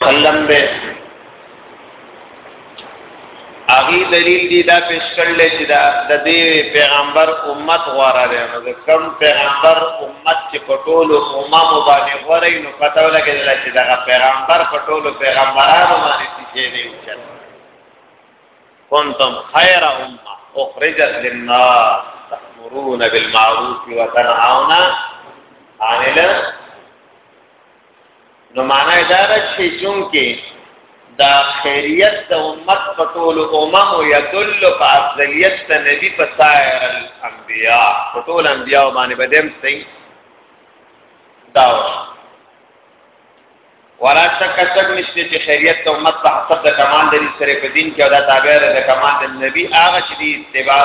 قلم به اغي دلیل دی دا پیش کړل چې دا د دې پیغمبر امت غواره دی نو د کم پیغمبر امت چې پټول امم باندې غوړی نو پته ولګیدل چې دا پیغمبر پټول پیغمبرانو باندې چې دی وچل کنتم خیر امه اخرجت للناس تأمرون بالمعروف وتنهون عن نو معنی دا ده چې چونکه دا خیریت د امت په ټول امم یدل په افضلیت د نبی په سایر الانبیاء په ټول انبیاء باندې بدیم سي دا ولا شک شک نشته چې خیریت د امت په حسب د کمال د سره په دین کې او د تابع د کمال د نبی هغه چې دی اتباع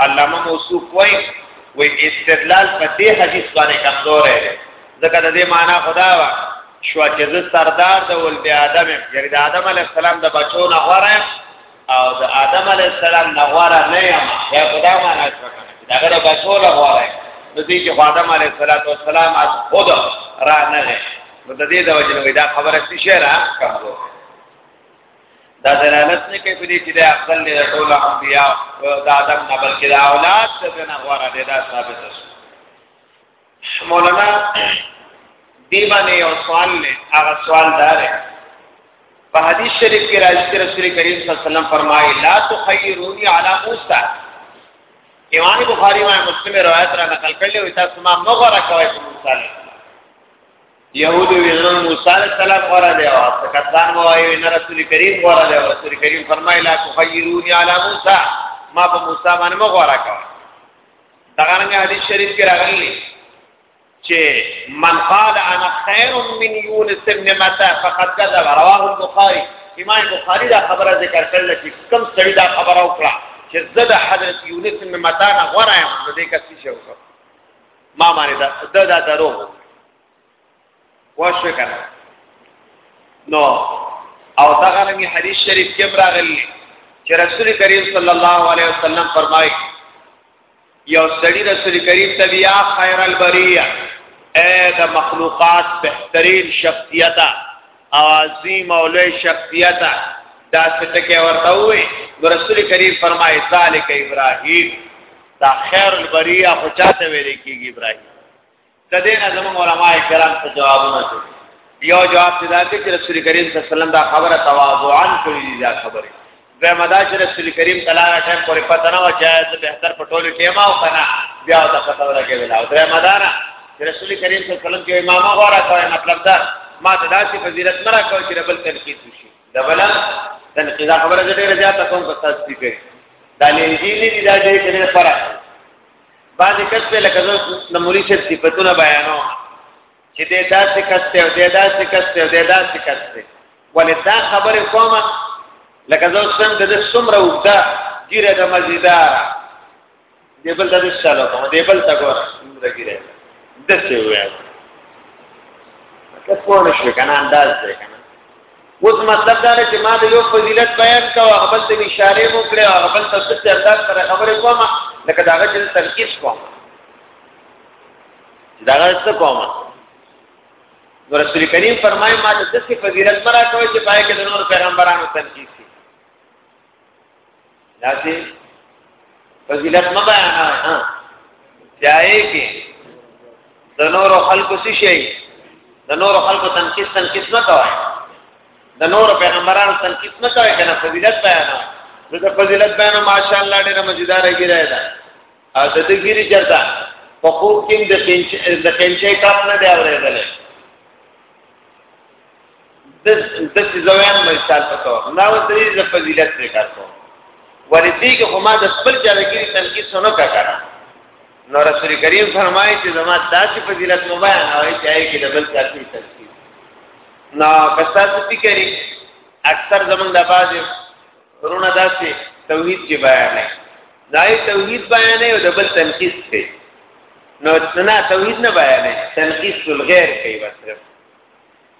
علامه موصوف وای وای استدلال په دې حدیث باندې کمزور دی ځکه د دې معنی خدا وا شو چې زه سردار د ولد آدم یعنی د آدم علی السلام د بچو نه غواره او د آدم علی السلام نه غواره نه یم یا خدا معنی شو دا غره بچو نه غواره نو دې چې آدم علی السلام از خود را نه نو د دې د وجه نو دا خبره څه شي را کمزور دا دلالت نه کوي په دې چې د افضل دی ټول انبیا د آدم نه بلکې د اولاد څخه نه غوړه دی دا ثابت شو مولانا دی باندې یو سوال نه هغه سوال دار په حدیث شریف کې راځي چې رسول کریم صلی الله علیه وسلم فرمایي لا تخیرونی علی موسی امام بخاری او مسلم روایت را نقل کړل او تاسو ما مغره کوي په موسی يهودو وینا موسی عليه السلام غره دی او کسان وایي نه رسول کریم غره دی رسول کریم فرمایي لا تخيروني على موسی ما په موسی باندې مغواره کا دا څنګه حدیث شریف کې راغلی چې من قال انا خير من يونس بن متى فقد كذب رواه البخاري امام بخاری دا خبره ذکر کړل چې کم سړی دا خبره وکړه چې زه د حضرت یونس بن متى نه غوړم نو دې کسي شو ما باندې دا دا, دا درو واشه کنه نو او دا غلمی حدیث شریف کې راغلی چې رسول کریم صلی الله علیه وسلم فرمایي یو سړی رسول کریم ته بیا خیر البریه اے د مخلوقات بهترین شخصیت او عظیم او لوی شخصیت دا څه ټکی ورته وي نو رسول کریم فرمایي ذالک ابراهیم دا خیر البریه خو چاته ویل کېږي ابراهیم د دې نه زموږ علما کرام ته جوابونه کوي یو جواب دی دا چې رسول کریم صلی الله علیه وسلم دا خبره تواضعا کړې دي دا خبره زه مدا چې رسول کریم تعالی ټیم پورې پته نه وچا ته بهتر پټول ټیم او کنه بیا دا پته ورکې ویلا او درې مدا نه چې رسول کریم صلی الله علیه وسلم کې امامه غوړه کوي مطلب دا ما دا چې فضیلت مرا کوي چې ربل تنقید وشي دا بلا تنقید خبره دې ډیره زیاته کوم په تاسو کې دا لېږي نه دي دا دې کنه فرق باندې کس په لکه نو مولي شه صفاتونه بیانو چې دې داسې کسته او دې داسې کسته او دې داسې کسته ولې دا خبره کومه لکه زه څنګه د څومره وګدا ډیره د مزیدار دیبل ته چالو کوم دیبل تا ګور عمره کې راځي د څه وایي که څو نشو کنه انداز دی کنه اوس مطلب دا دی چې ما د یو فضیلت بیان کا او خپل ته اشاره مو کړې او خپل ته څه انداز سره خبرې کوم لکه دا غږ چې ترکیز کوم دا غږ څه کوم نو رسول کریم فرمایي ما د څه فضیلت مرا کوي چې پای کې د نور پیغمبرانو تنقید شي داسې فضیلت مې بیان ها چاہے کې د نورو خلکو څه شي د نورو خلکو تنقید تنقید نه کوي د نورو پیغمبرانو تنقید نه کوي کنه فضیلت بیان نو د فضیلت بیان ماشاء الله ډېر مزیدار ګیره ده او د دې ګیری چرته په خوب کې د پنځه د پنځه کاپ نه دی اورېدل د د زویان مثال په تور دا و درې د فضیلت ذکر کو ولې دې کې هما د خپل جارګری تنقید سره کا کړه نو رسول کریم فرمایي چې زما داسې فضیلت مو بیان او چې آی کې د بل ذاتي تنقید نو کستا ستې کری اکثر زمون د باز رونه داسې توحید کې بیان نه دای توحید بیان نه او د بل تنقید کوي نو نه توحید نه بیان نه تنقید الغیر کوي بس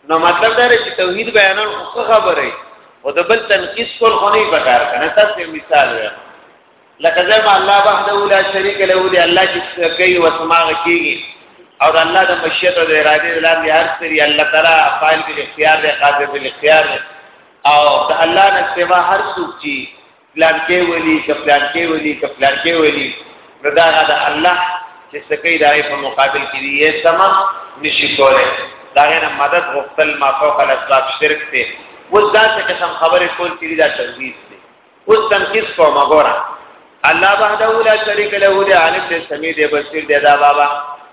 نو مطلب دا دی چې توحید بیانول خو خبره او د بل تنقیس کول خو نه پکار کنه تاسو مثال وایئ لکه زما الله وحده لا شریک له دی الله چې کوي وسماغه کیږي او د الله د مشیت او د ارادې د لاندې هر سری الله تعالی فاعل کې اختیار دی قادر دی اختیار دی او د الله نه سوا هر څوک چې پلان کې ولي ک پلان کې ولي ک پلان کې ولي نو دا د الله چې سکه دای په مقابل کې یې سما نشي کوله دا غیر مدد غفتل ما فوق الاسباب شرک ته اوس دا څه قسم خبره کول چې دا تنظیم دی اوس تنقیس کومه ګوره الله وحده لا شريك له دی عالم دی سميع دی بصير دی دا بابا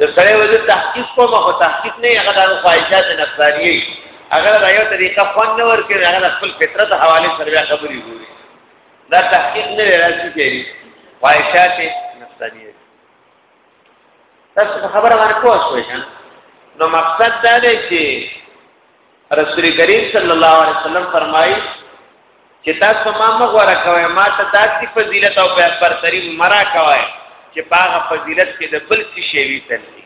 د سړی وځي تحقیق کوم او تحقیق نه هغه د خواهشات نفسانیه هغه دا یو طریقه فن نه ورکړي هغه خپل فطرت حواله سره بیا خبرې کوي دا تحقیق نه راځي کوي خواهشات نفسانیه تاسو خبره باندې پوه شئ نو مقصد دا دی چې رسول کریم صلی الله علیه وسلم فرمایي چې تاسو ما مغوره کوي ما ته داسې فضیلت او برتری مرا کوي چې باغه فضیلت کې د بل څه شی وي تللی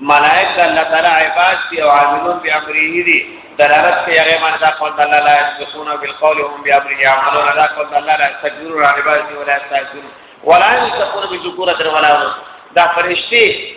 ملائکه الله تعالی عباد دي او عاملون به امره دي دلالت کوي هغه باندې دا قول الله لا يسبقون بالقول هم بامره يعملون دا قول الله لا يستكبرون عن عبادته ولا يستعجلون ولا يستكبرون بذكورة ولا دا فرشتي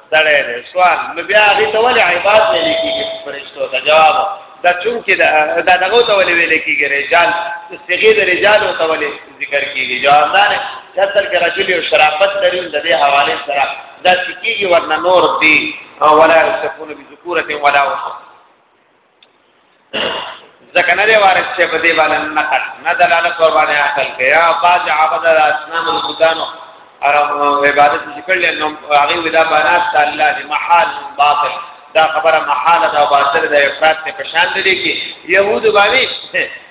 سړی دی سوال نو بیا هغه ته ولې عباد نه لیکيږي فرشتو ته جواب دا چون کې دا دغه ته ولې ویل کېږي رجال صيغه د رجال ته ولې ذکر کېږي جواب دا نه اصل کې رجل او شرافت لري د دې حواله سره دا کېږي ورنه نور دی او ولا سکون بذکورته ولا وصف ځکه نه دی وارد چې په دې باندې نقل نه دلالت ور باندې عقل کې یا بعض عبد الاسنام البدان او عبادت چې کړل نو هغه ودا بنات الله دی محال باطل دا خبره محال ده او باطل ده افراد ته پشان لري کې يهود باندې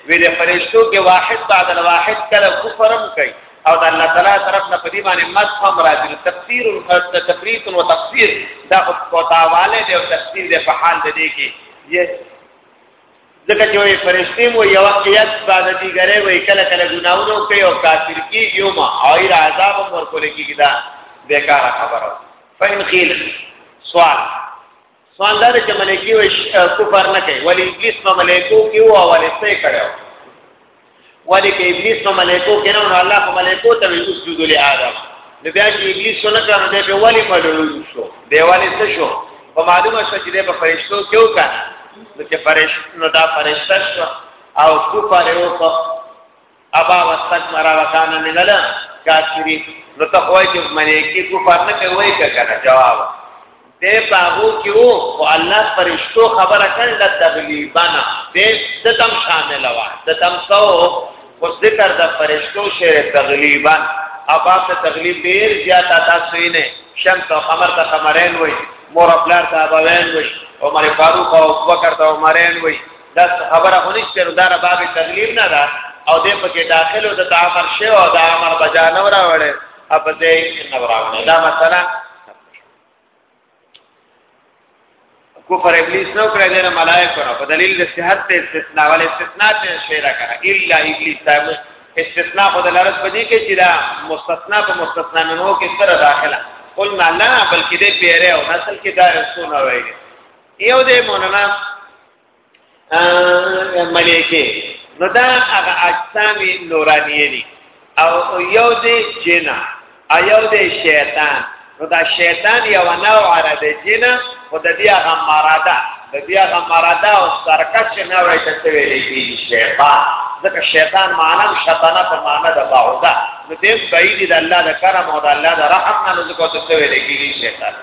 ویل فرشتو کې واحد بعد الواحد کله کفرم کوي او د الله تعالی طرف نه په دې باندې مذهب راځي تفسیر او تفریط او تفسیر دا خو کوتاواله دی او تفسیر دی په حال دی کې یې ځکه چې وي فرشتي مو یو قیات بعد دي غره وي کله کله ګناونو کوي او کافر کی یو ما او ای عذاب ورکول کیږي دا بیکاره خبره فین خیل سوال سوال دا چې ملایکی وي کفر نه کوي ولی ابلیس په ملایکو کې و او ولې څه کړو ولی کې ابلیس په ملایکو کې نه الله په ملایکو ته وي سجود له آدم نو بیا چې ابلیس څنګه کړو دې په ولی ملول شو دی ولی څه شو په معلومه شو چې دې په فرشتو کې و کنه نو چې فرشت نو دا فرشتہ شو او کفر یو په ابا واستكبر وكان من الكافرين نو ته وای چې ملایکی کو پر نه کوي کنه جواب دې باغو کې وو او الله فرشتو خبره کړل د تغلیبانا دې ستم شامل وا ستم سو او ذکر د فرشتو شعر تغلیبا ابا ته تغلیب ډیر زیات تاسو یې نه شمس او قمر ته قمرین وای مور خپل ته ابوین وای عمر فاروق او ابوبکر ته عمرین وای دا خبره خو نشته نو دا باب تغلیب نه ده او دې پکې داخل او د تعامر شی او د امر بجانه راوړې اپ دې نه راوړې دا مثلا کفر ابلیس نو کړی دی ملائکه نو په دلیل د صحت ته استثناء ول استثناء ته شی را کړه الا ابلیس صاحب استثناء خو د لارس په دې کې چې دا مستثنا په مستثنا منو کې سره داخله قل ما لا بلکې دې پیره او نسل کې دا رسونه وایي یو دې مونږه ملائکه نو دا هغه اجسام نورانیه دي او یو دی جن او یو دی شیطان نو دا شیطان یو نوع را دی جن او د دې هغه مراده د دې هغه مراده او سرکش نه وای ته څه ویل کیږي شیطان ځکه شیطان معنی شیطانه په معنی د باودا نو دې بعید د الله د کرم او د الله د رحم نه ځکه ته څه ویل کیږي شیطان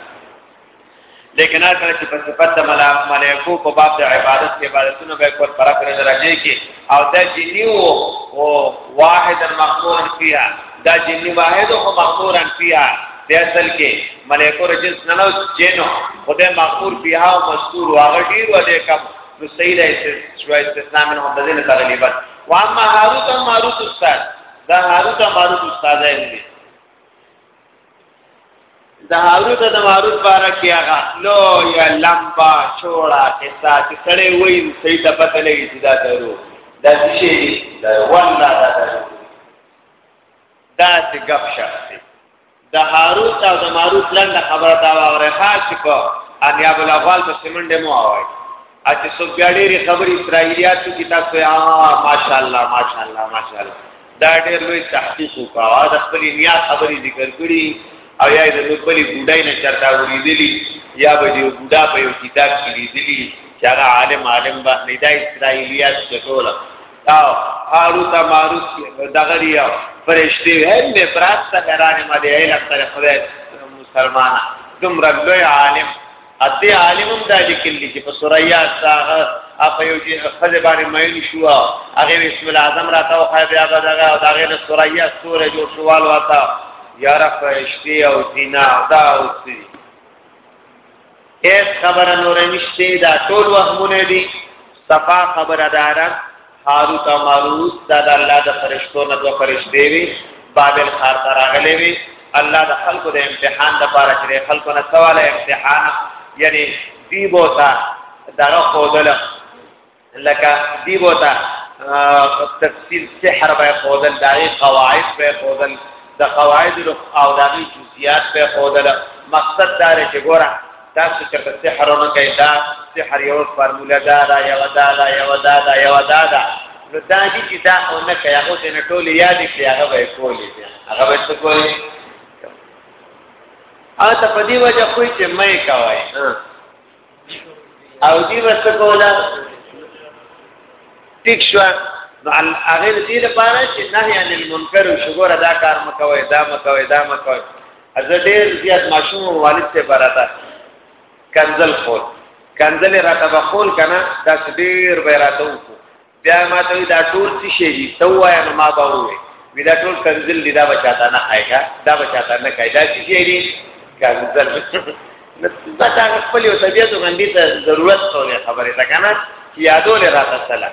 لیکن هغه چې په صفت د ملائکو په باب د عبادت کې عبادتونه به کول پر اخر درجه کې او دا جنی وو او واحد مقبول فيها دا جنی واحد او مقبول فيها د اصل کې ملائکو رجل ننو جنو خدای مقبول فيها او مستور واغه ډیر ولې کم نو صحیح ده چې استثناء من هم دغه تغلیبا واما هاروت او ماروت استاد دا هاروت او ماروت استاد دی د هاروت د ماروت باره کې هغه لو یا لمبا چوڑا قصه چې سړی وایي صحیح ته پته لګي چې دا درو دا شي دا والله دا درو دا څه غب شخص دی د هاروت او د ماروت لنډه خبره دا وره خاص په انیا بل افغال په سیمنډه مو آوای اته څو بیا ډېری خبرې اسرایلیات کې تاسو یا ماشاءالله ماشاءالله ماشاءالله دا ډېر لوی تحقیق وکاوه د خپل نیا خبرې ذکر کړي او یا د خپل ګډای نه چرتا وریدلی یا به یو ګډا په یو کتاب کې لیدلی چې هغه عالم عالم به نه دا اسرایلیات ټول او هاروت ماروت دغه لري فرشتي هر نه پرات ته ګرانه ما دی علم پر خدای مسلمانانه دومره لوی عالم اته عالمم دا لیکل دي چې په سوریا ساغه اپ یو چې خځه باندې مایل شو هغه اسم الاعظم راته او خای بیا بدغه او داغه له سوریا سورې جوړ شوال واتا یاره فرشتي او دینا دا او سی ایس خبره نور نشته دا ټول وهمونه دي صفا خبره دارم هاروت او ماروت دا د الله د فرشتو نه دوه فرشتې وي بابل ښار ته راغلي وي الله د خلکو د امتحان لپاره چې خلکو نه سواله امتحان یعنی دی بوتا دغه خودل لکه دی بوتا تفصیل سحر به خودل دغه قواعد به خودل د قواعد او دغه جزئیات به خودل مقصد دا چې ګوره تاسو چې په سحرونه کوي دا سحر یو فارموله دا دا یو دا دا یو دا دا یو دا دا نو دا دي چې دا او نه کوي هغه ته نه ټول یاد کړي هغه به کولی هغه به څه کولی او ته په دې وجه خو چې مې کوي او دې وس کولا ټیک شو نو هغه دې لپاره چې نهي عن المنکر شګور دا کار مکوي دا مکوي دا مکوي از ډیر زیات ماشوم او والد ته براته کنزل خور کنزل راته بخول کنه دا ډیر به راته وکړو بیا ما ته دا ټول څه شي دي تو وای نو ما به وې وی دا ټول کنزل دي دا بچاته نه خایګا دا بچاته نه خای دا څه شي دي کنزل دا تا خپل یو طبيعت باندې ته ضرورت ته خبره ده کنه چې یادول راته سلام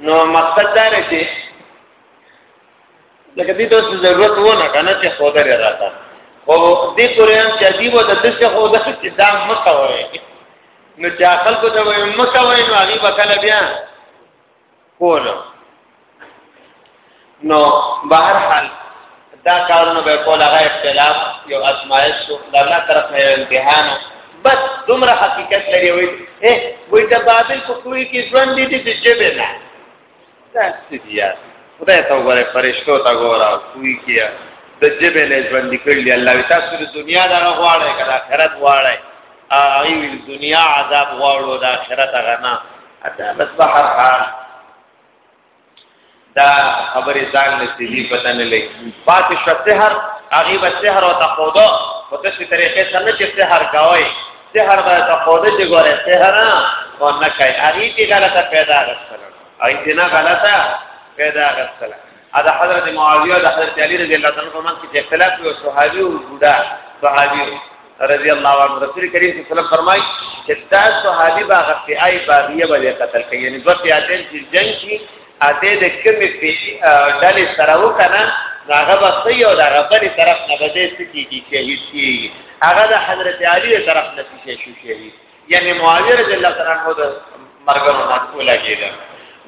نو مقصد دا دی چې لکه دې دوس ضرورت و نه کنه چې خدای لري راته او دې قرآن چې دی و د دې خو د چې دا مکه وای نو چې خلکو ته وای مکه وای نو هغه وکاله بیا کولو نو بهر حال دا کارونه به کول هغه اختلاف یو اسماعیل شو د الله طرف نه یو امتحان بس دومره حقیقت لري وي اے وای ته بابل کو کوی کې ژوند دي دي جبه نه دا سیدیا خدای ته وګوره فرشتو ته وګوره کوی کې د جبه نه ژوند کړل الله تاسو د دنیا دا غواړی کړه آخرت غواړی ای د دنیا عذاب غواړو د آخرت غنا اته بس بهر حال دا خبرې ځان له سیدی پته نه لګي پاتې شو سحر هغه به سحر او تقودا په داسې طریقې سره نه چې سحر کوي سحر به تقودا چې ګوره سحر او نه کوي هغه دې غلطه پیدا غوښتل او دې نه غلطه پیدا غوښتل دا حضرت معاویه او حضرت علی رضی الله عنه په منځ کې اختلاف یو صحابي او بوډا صحابي رضی الله عنه رسول کریم صلی الله علیه وسلم فرمایي چې دا صحابي باغ فیای باغیه باندې قتل کړي یعنی دوه پیاتین چې جنگ کې اته د کمی پی ډلې سره وکنه هغه به صحیح او هغه بل طرف نه بده سکیږي شهید شي هغه د حضرت علی طرف نه شي شهید یعنی معاویه رضی الله تعالی عنہ د مرګونو نه کولا کېده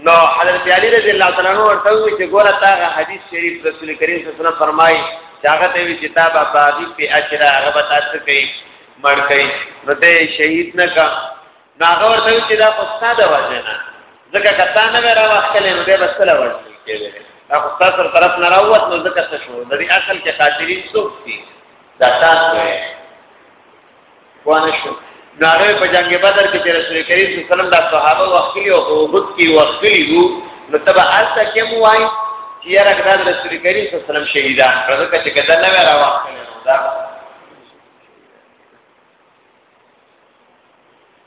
نو حضرت علی رضی الله تعالی عنہ ورته وی چې ګوره تا حدیث شریف رسول کریم صلی الله علیه وسلم فرمایي چې هغه ته وی کتاب ابادی په اجر هغه به تاسو کوي مړ کوي نو ته شهید نه کا نو هغه ورته وی چې دا استاد وځه نه ځکه کته نه را وختلې نو دې بس لا وځي کېږي دا استاد سره طرف نه راووت نو ځکه څه شو د دې اصل کې خاطرین څوک دي دا تاسو وانه شو ناره په جنگ بدر کې چې رسول کریم صلی الله علیه وسلم د صحابه وختي او وبد کې وختي وو نو تبع الته کې مو وای چې یاره کړه رسول کریم صلی الله علیه وسلم شهیدان راځه چې کله نه ورا وخت دا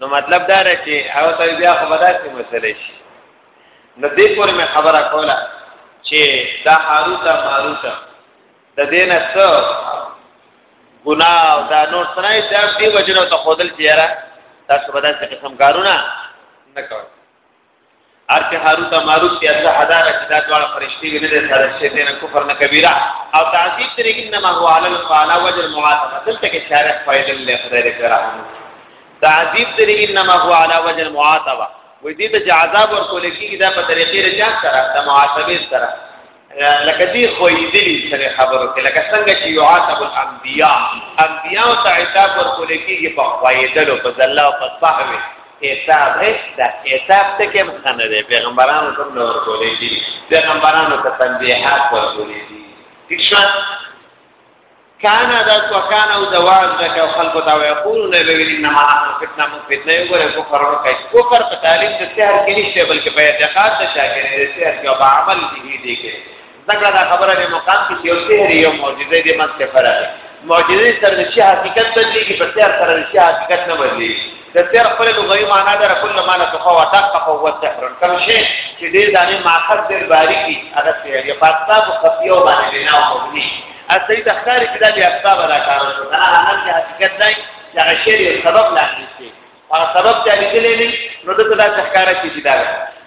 نو مطلب دا دی چې هغه ته بیا خو بداسې مسلې شي نو دې پورې مې خبره کوله چې دا هاروت ماروت د دې نه څه ګناه او دا نور سره دا دې وجنه ته خودل چیرې تاسو بداسې قسم کارونه نه کوي ارته هاروت ماروت یا الله حدار چې دا ډول فرشتي نه دي سره چې دین کفر نه کبیره او تعذیب تر انما هو علی الفعلا وجه المعاتبه دلته کې شارح فائدل له خدای کرام تعذیب تر انما هو علی وجه المعاتبه وې دې ته عذاب ورکول کېږي دا په طریقې رجعت سره د معاتبه سره لکه دې خوېدلې سره خبرو کې لکه څنګه چې يعاتب الانبياء انبياء ته عتاب ورکول کېږي په خوېدلو په ځلا او په صحوه حساب هیڅ دا حساب ته کې مخنه دی پیغمبرانو ته نو ورکولې دي پیغمبرانو ته تنبيهات ورکولې دي ٹھیک شو کانا دا تو کانا او زواج دا که خلق تا وی قولو نه به ویلی نما نحن فتنه مو فتنه یو گره کفر رو کئی کفر پا تعلیم دا سحر کی نشتے بلکہ پا اعتقاد دا شاکر دا سحر کی با عمل دیگی دیگی ذکر دا خبر ہے مقام کی سیو سحر یو معجزه دی من سفر ہے معجزه سر دا شی حقیقت بدلی کی پا سحر سر دا شی حقیقت نبدلی د سحر خپل لغوي معنی ده کله ما نه تخو وتق او وسحر کوم شی چې دې ځانې ماخذ دې باریکی هغه سحر یا پاتاب خفیو باندې بنا او مبني اصلي تخکار چې دا بیا اسباب را کار شو نه هغه چې حقیقت دی چې هغه شی یو سبب لاندې شي هغه سبب چې لیدلې نه نو دغه دا تخکار چې دا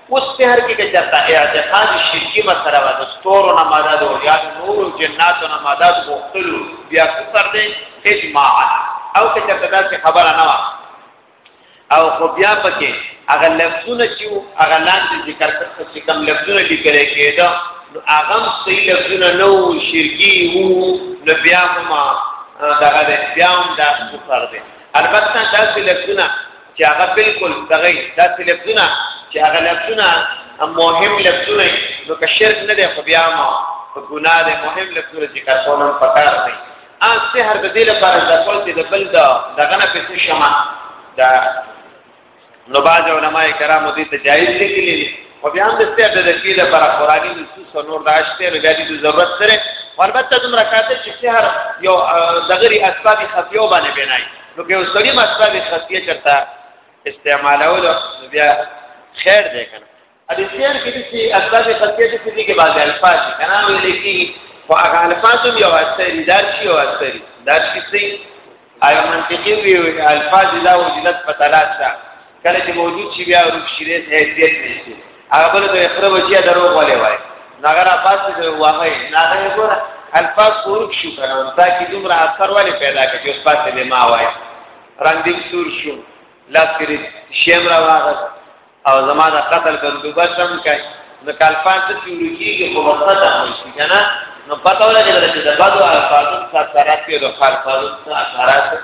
اوس په هر کې چې چرته اعتقاد شرکی مسله و د ستورو نه مدد او یا نور جناتو نه مدد غوښتلو بیا کفر دی اجماعا او که چرته دا څه خبره نه و او خو بیا پکې هغه لفظونه چې هغه لاندې ذکر کړل چې کوم لفظونه لیکل کېده نو هغه صحیح لفظونه نو شرکی وو نو بیا هم دا غره بیا هم دا کفر دی البته دا څه لفظونه چې هغه بالکل دغه داسې لفظونه چې هغه لفظونه مهم لفظونه نو که شرک نه دی خو بیا ما په ګناه دی مهم لفظونه ذکر کول هم پکار دی ان سحر د دې لپاره د خپل د بل د دغه نه پېښې شمه دا نو باج علماء کرامو دې ته جایز لیکلي او بیا هم د سحر د دې لپاره قرآني نصوص او نور داشته نو بیا دې ضرورت سره وربته دومره کاته چې سحر یو دغری اسباب خفیو باندې بنای نو که وسړي مسله خفيه چرته استعمالولو بیا خیر دی کنه ا دې شعر کې چې اسباب خفيه دي چې کې بعض الفاظ کنه ویل کی خو هغه الفاظ هم یو استری دار شي او استری دار شي سي اي منطقي وی الفاظ لا وجدت فتلات کله چې موجود شي بیا روک شي دې حیثیت نشي هغه بل ته خره بچیا دروغ ولې وای ناګر افاس دې وای ناګر ګور الفاظ سورک شو کنه دا کې دومره اثر ولې پیدا کړي چې اوس پاتې دې ما وای رنگ دې سور شو لاس کې شیم را واغس او زما د قتل بندوبست هم کوي نو کالفاظ ته شروع کیږي خو وسط هم شي کنه نو پته ولګي چې د بدو الفاظو سره ترقی د خلفاظو سره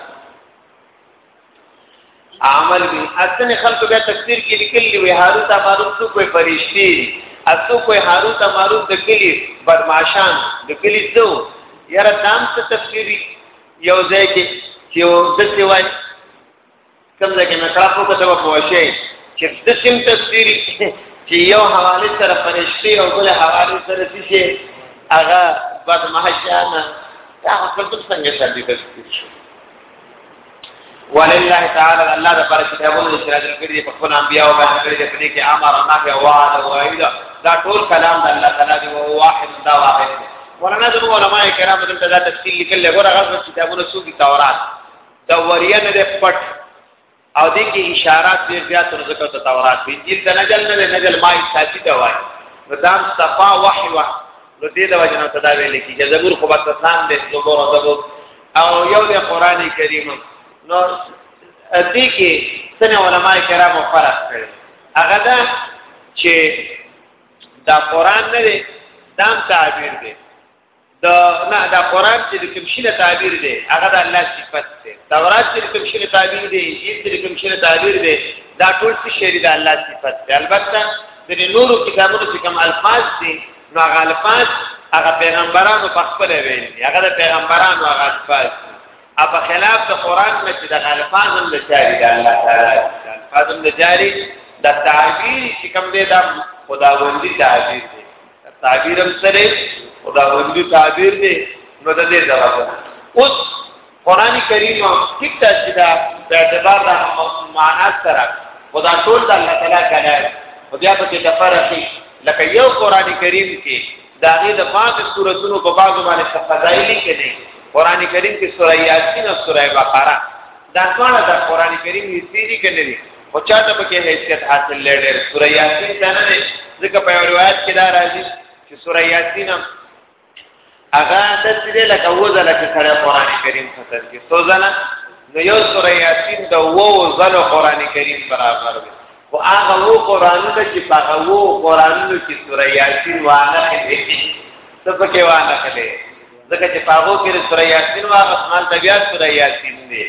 عمل وی اصل خلق بیا تفسیر کې لیکلی وی هاروت ماروت څو کوئی فرشتي اسو کوئی هاروت ماروت د کلی بدمعشان د کلی څو یاره دام څه تفسیری یو ځای کې چې یو د څه وای کوم ځای کې مې تاسو ته څه پوښی چې د سیم تفسیری چې یو حواله سره فرشتي او بل حواله سره شي هغه بدمعشان دا خپل څنګه سره دي تفسیر شي ولله تعالی الله د پر کتابونو چې راځل کړی دی په خپل انبیا او باندې کړی دی په دې کې امر نه دی او وعد او وعید دا ټول کلام د الله تعالی دی او واحد دا واحد دی ورنه د علماء کرام دلته دا تفصیل لیکل غوړه غوړه کتابونو څو کی تورات دا وریه نه ده پټ او دې کې اشارات ډېر زیات نو ذکر ته تورات دي دې ته نجل نه نجل ما ساتي دا وایي مدام صفا وحي وا نو دې دا وجنه تدا ویل کې جزبور خو بس اسلام دې زبور او زبور او یو دې قران کریم نو دې کې سنه علما کرامو فرق کړي هغه دا چې دا قران نه دی دا تعبیر دی دا نه دا قران چې کوم شي له تعبیر دی هغه د الله صفت دی تورات چې کوم شي له تعبیر دی انجیل چې کوم شي له تعبیر دی دا ټول څه شی د الله صفت دی البته د نورو کتابونو چې کوم الفاظ دي نو هغه الفاظ هغه پیغمبرانو په خپل ویل دي هغه د پیغمبرانو هغه الفاظ او په خلاف د قران نه چې د الفاظ هم د جاری د الله تعالی الفاظ هم د جاری د تعبیر چې کوم دی دا خداوندی تعبیر دی تعبیر هم سره او دا هندو تعبیر دی نو د دې ځواب اوس قران کریم ټیک ته چې دا د اعتبار د معنا سره خدا ټول د الله تعالی کلام او بیا په کې تفرقي لکه یو قران کریم کې دا غي د پاک سوراتونو په بعضو باندې تفضایلی کې نه قران کریم کې سورہ یاسین او سورہ بقره دا ټول د قران کریم یې سړي کې نه دي خو چاته پکې حیثیت حاصل لړل سوره یاسین ته نه دی ځکه په روایت کې دا راځي چې سوره یاسین هغه د دې لکه وځل چې سره قران کریم ختم کې سوزنه نو یو سوره یاسین د وو ځل قران کریم برابر دی او هغه وو قرانونه چې هغه وو قرانونه چې سوره یاسین وانه کې څه پکې وانه کې ځکه چې هغه کې سوره یاسین واغ اسمان طبيعت سوره یاسین دی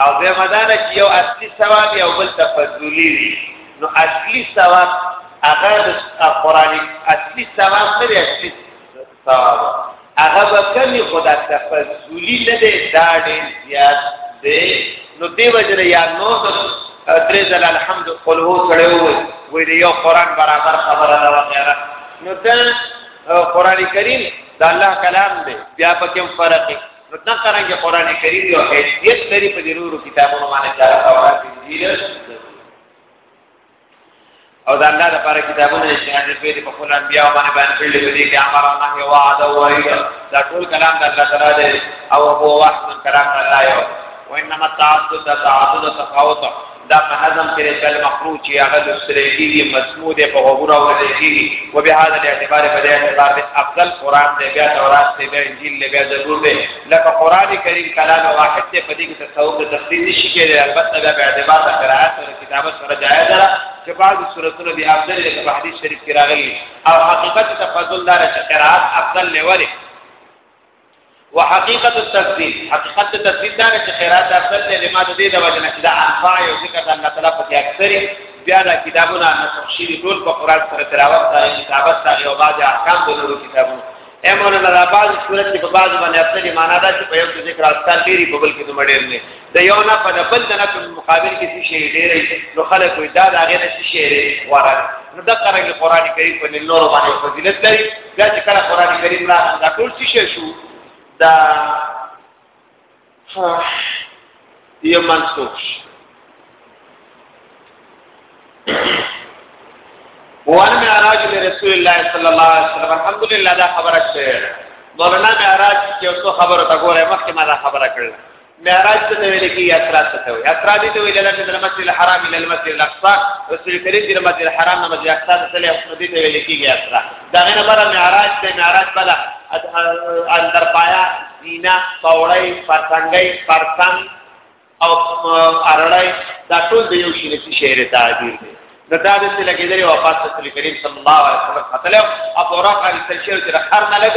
او به مدار چې یو اصلي ثواب یو بل تفضلی وي نو اصلي ثواب هغه د قران اصلي ثواب نه دی اصلي ثواب هغه به کمی خدا تفضلی نه دی دا ډېر زیات دی نو دی وجره یا نو درې ځله الحمد قل هو سره وي وی دی یو قران برابر خبره ده وغیرہ نو دا قران کریم دا الله کلام دی بیا پکې فرق نو دا څنګه قران کریم یو حیثیت لري په دې نورو کتابونو باندې چې هغه تورات انجیل او دا الله د پاره کتابونه چې هغه په دې په خپل انبیا باندې باندې کړل دي چې امر الله یو وعد او وعید دا ټول کلام د الله تعالی دی او هو وحد کلام الله یو وانما تعدد تعدد تفاوت دا په هضم کې د کل مخروج چې هغه د سرېږي دي مسموع دی په غوګورا ورته کېږي و به هاذ له اعتبار په دې اعتبار دی افضل قران دی بیا تورات دی بیا انجیل دی بیا زبور دی لکه قران کریم کلام واحد دی په دې کې تصوف د تفسیر نشي کېدای البته بیا په اعتبار د قرائت او کتابت سره جایز ده چې بعض سورتونه دی افضل دی په حدیث شریف کې راغلي او حقیقت تفضل دار چې قرائت افضل لوري وحقیقت التکذیب حقیقت التکذیب دا چې خیرات اصل له لما د دې د وجه نه دا انفاع او ذکر د الله تعالی په اکثری بیا دا کتابونه نسخ شي ټول په قران سره تلاوت کوي کتابت کوي او بعض احکام د نورو کتابونو امونه د بعض صورت کې په بعض باندې اصل معنا دا چې په یو ذکر اصل لري په بل کې د مډیر نه د یو نه په بل د نه په مقابل کې څه شی ډېری نو خلک وي دا د هغې نه څه شی ډېری غوره نو د قرآن قرآن کریم په نورو باندې فضیلت لري بیا چې کله قرآن کریم را دا ټول څه شی شو دا یو منسوخ شو وان معراج رسول الله صلی الله علیه وسلم الحمدلله دا خبره شوه مولانا معراج چې اوس خبره تا ګوره مخکې ما دا خبره کړل معراج ته ویل کی اسرا ته ویل اسرا دې ته ویل چې د مسجد الحرام ال مسجد الاقصا رسول کریم دې مسجد الحرام نه مسجد الاقصا ته تللی او دې ته ویل کیږي اسرا دا غنه بره معراج ته معراج بلا اندر پایا زینا پوړی فرسنګي فرسنګ او ارړای دا ټول د یو شي نتی شعر تعبیر دی د دا د څه لګیدل او پاس رسول کریم صلی الله علیه وسلم خپل او اپورا خالص شعر چې هر نه لګ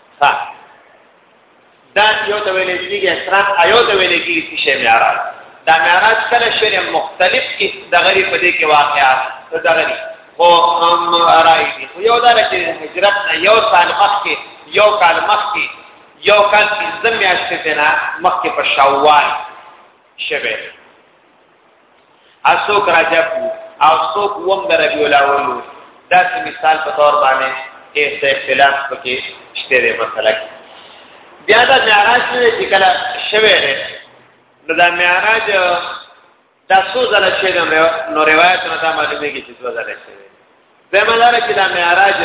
ها دا یو ته ویل کېږي اسراء ایو ته ویل کېږي چې شی معراج دا معراج کله شی مختلف کې د غری په دې کې واقعات د غری او هم راي دي خو یو دا چې هجرت نه یو سال مخکې یو کال مخکې یو کال پنځه میاشتې نه مخکې په شوال شوه اسوک رجب او سوک وم در ربیع الاول دا چې مثال په تور باندې کې څه اختلاف پکې شته دی مثلا بیا دا معراج نه چې کله شوه دی نو دا معراج دا څو ځله چې نو روایت نه دا معلومیږي چې څو ځله شوه زموږ لپاره چې دا معراج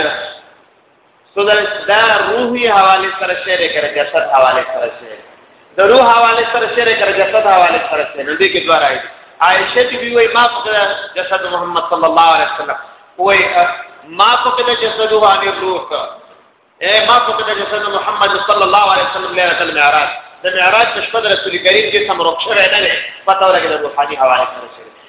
سو دا دا روحي حواله سره شعر کړه جسد حواله سره شعر د روح حواله سره شعر کړه جسد حواله سره شعر نو دې کې دوه راځي عائشه بي وي ما فقد جسد محمد صلى الله عليه وسلم وي ما فقد جسده عن الروح اے ما فقد جسد محمد صلى الله عليه وسلم ليله المعراج د معراج شپه رسول کریم کې سم روښه نه ده پتاوره کې د روحاني حواله سره شعر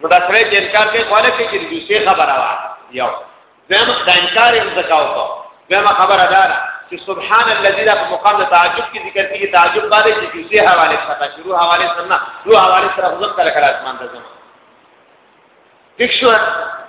نو دا سره چې انکار کوي خو نه کوي چې دوسه خبره وا یو زم دا انکار یې زکاو کو زم خبره ده چې سبحان الذي لا مقام د تعجب کې ذکر کیږي تعجب باندې چې دوسه حواله سره شروع حواله سره نه دوه حواله سره حضور کله کله اسمان ته ځم دښو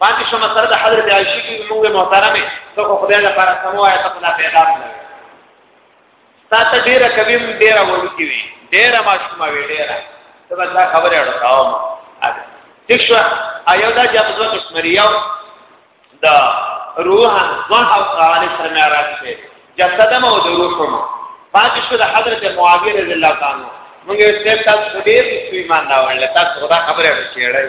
پاتې شو مسله د حضرت عائشې کې موږ محترمه ته خو خدای لپاره سمو آیت په لا پیغام نه تاسو ډیره کویم ډیره ورکی وی ډیره ماشومه وی ډیره ته دا خبره اړه کاوم اده ٹھیک شو ایو دا چې تاسو څه سمریو دا روح ما او قران سره نه راځي جسد مو د روح مو پاتې شو د حضرت معاویه رضی الله تعالی موږ یې تاسو ډیر ایمان دا ورل تاسو دا خبره اړه کیړای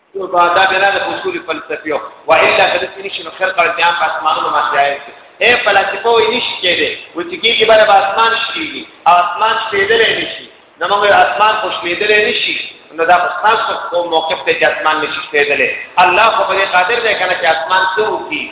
تو با دا بنا د اصول فلسفیو و الا کله چې نشي نو خلق او جام په اسمانونو باندې آئے اے فلسفه وي نشي کېده و چې کېږي بر په اسمان شي او اسمان شپېدل نشي نو موږ اسمان خو شپېدل نشي نو دا خاص په موقف ته چې اسمان نشي شپېدل الله خو به قادر دی کنه چې اسمان څو کی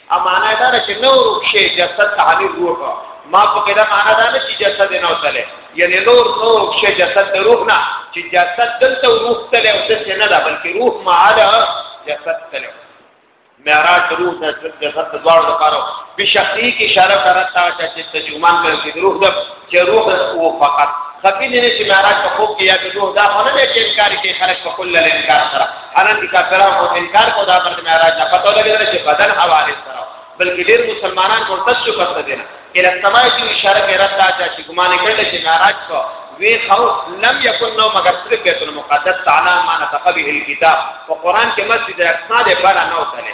امانه دا نه چې نو روح شي جسد ته حالي روح ما په کله معنا دا نه چې جسد نه وتله یعنی نور نور شي جسد د روح نه چې جسد دلته روح تله او د نه ده بلکې روح معاله جسد تله معراج روح د جسد د دوار لپاره په شخصي کې اشاره کړه تا چې تجومان مې د روح د چې روح او فقط خپې نه چې معراج په خوب کې یا د روح دا خو نه چې انکار کې خلک په کل له انکار سره حالان کې کافرانو هم انکار کو دا پر معراج نه پته لګیدل چې بدن حواله سره بلکې ډېر مسلمانان ورته شو پته دي نه کله سمای چې اشاره کې راځه چې ګمان کړل چې معراج کو وی خو لم یکن نو مگر صرف بیت المقدس تعالی ما نطق به الكتاب او قران کې مسجد اقصا ده بلا نو تله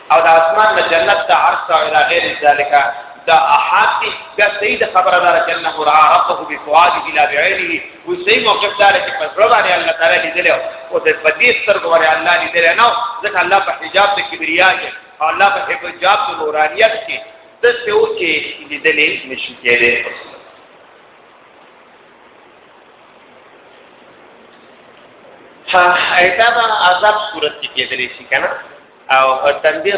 او د اسمان نه جنت ته عرش او الى غیر ذالک دا احاد دی دا صحیح د خبره دار چې انه را ربه بفواد الى بعينه و صحیح موقف دار چې په زړه باندې الله تعالی لیدل او د پدې سترګو باندې الله لیدل نو ځکه الله په حجاب د کبریا کې او الله په حجاب د نورانیت کې د څه او کې لیدلې نشي کېږي ایتابا عذاب صورت کې کېدلی شي کنه او تنبیه